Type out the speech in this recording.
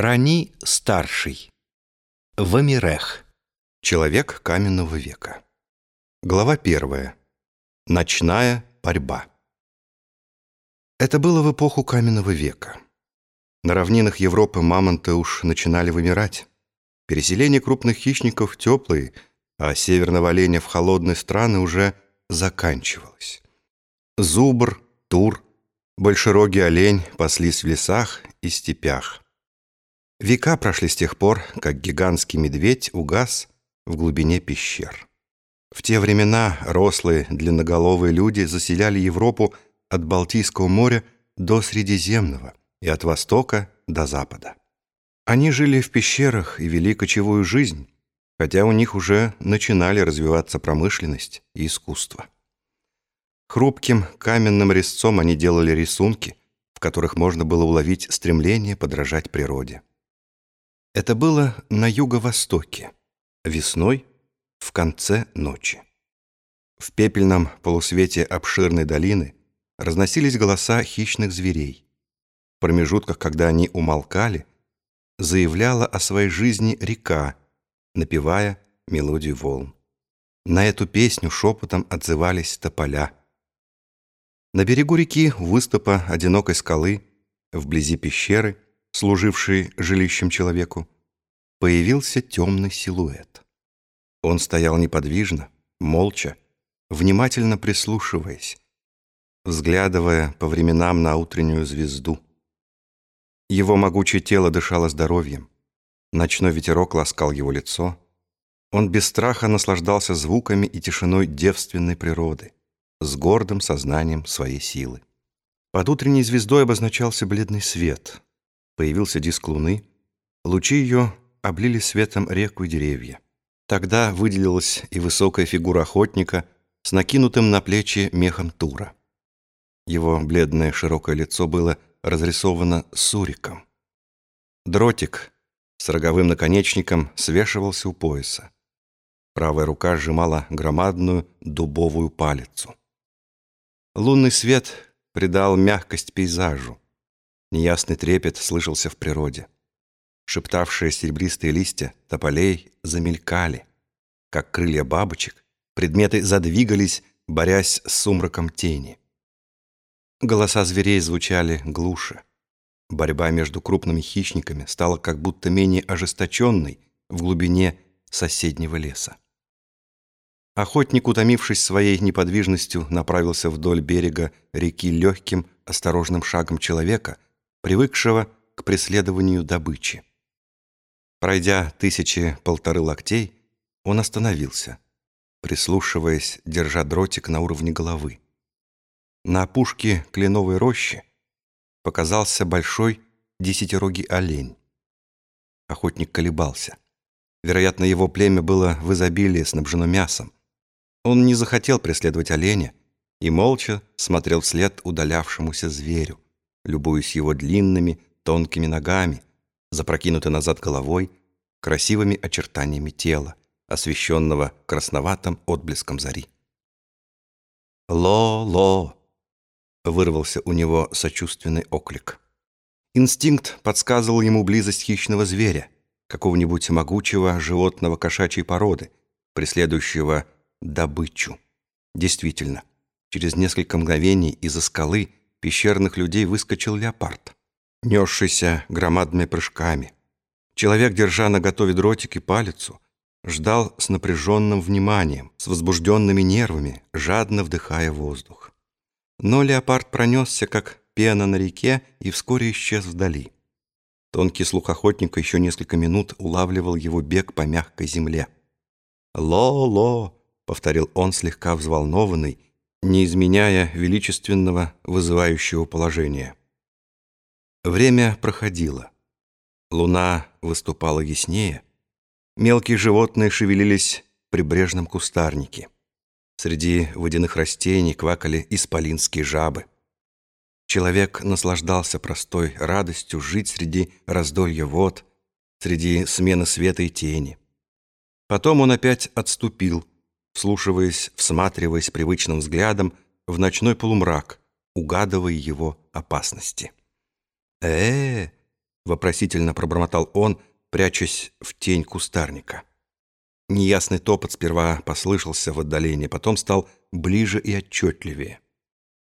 Рани старший. Вамирех. Человек каменного века. Глава первая. Ночная борьба. Это было в эпоху каменного века. На равнинах Европы мамонты уж начинали вымирать. Переселение крупных хищников теплые, а северного оленя в холодные страны уже заканчивалось. Зубр, тур, большерогий олень паслись в лесах и степях. Века прошли с тех пор, как гигантский медведь угас в глубине пещер. В те времена рослые, длинноголовые люди заселяли Европу от Балтийского моря до Средиземного и от востока до запада. Они жили в пещерах и вели кочевую жизнь, хотя у них уже начинали развиваться промышленность и искусство. Хрупким каменным резцом они делали рисунки, в которых можно было уловить стремление подражать природе. Это было на юго-востоке, весной, в конце ночи. В пепельном полусвете обширной долины разносились голоса хищных зверей. В промежутках, когда они умолкали, заявляла о своей жизни река, напевая мелодию волн. На эту песню шепотом отзывались тополя. На берегу реки, выступа одинокой скалы, вблизи пещеры — служивший жилищем человеку, появился темный силуэт. Он стоял неподвижно, молча, внимательно прислушиваясь, взглядывая по временам на утреннюю звезду. Его могучее тело дышало здоровьем. Ночной ветерок ласкал его лицо. Он без страха наслаждался звуками и тишиной девственной природы, с гордым сознанием своей силы. Под утренней звездой обозначался бледный свет, Появился диск луны. Лучи ее облили светом реку и деревья. Тогда выделилась и высокая фигура охотника с накинутым на плечи мехом тура. Его бледное широкое лицо было разрисовано суриком. Дротик с роговым наконечником свешивался у пояса. Правая рука сжимала громадную дубовую палицу. Лунный свет придал мягкость пейзажу. Неясный трепет слышался в природе. Шептавшие серебристые листья тополей замелькали. Как крылья бабочек, предметы задвигались, борясь с сумраком тени. Голоса зверей звучали глуше. Борьба между крупными хищниками стала как будто менее ожесточенной в глубине соседнего леса. Охотник, утомившись своей неподвижностью, направился вдоль берега реки легким, осторожным шагом человека — привыкшего к преследованию добычи. Пройдя тысячи полторы локтей, он остановился, прислушиваясь, держа дротик на уровне головы. На опушке кленовой рощи показался большой десятирогий олень. Охотник колебался. Вероятно, его племя было в изобилии снабжено мясом. Он не захотел преследовать оленя и молча смотрел вслед удалявшемуся зверю любуясь его длинными, тонкими ногами, запрокинутой назад головой, красивыми очертаниями тела, освещенного красноватым отблеском зари. «Ло-ло!» — вырвался у него сочувственный оклик. Инстинкт подсказывал ему близость хищного зверя, какого-нибудь могучего животного кошачьей породы, преследующего добычу. Действительно, через несколько мгновений из-за скалы пещерных людей выскочил леопард, несшийся громадными прыжками. Человек, держа на готове дротик и палицу, ждал с напряженным вниманием, с возбужденными нервами, жадно вдыхая воздух. Но леопард пронесся, как пена на реке, и вскоре исчез вдали. Тонкий слух охотника еще несколько минут улавливал его бег по мягкой земле. «Ло-ло!» — повторил он, слегка взволнованный, не изменяя величественного, вызывающего положения. Время проходило. Луна выступала яснее. Мелкие животные шевелились в прибрежном кустарнике. Среди водяных растений квакали исполинские жабы. Человек наслаждался простой радостью жить среди раздолья вод, среди смены света и тени. Потом он опять отступил, вслушиваясь, всматриваясь привычным взглядом в ночной полумрак, угадывая его опасности. Э, вопросительно пробормотал он, прячась в тень кустарника. Неясный топот сперва послышался в отдалении, потом стал ближе и отчетливее.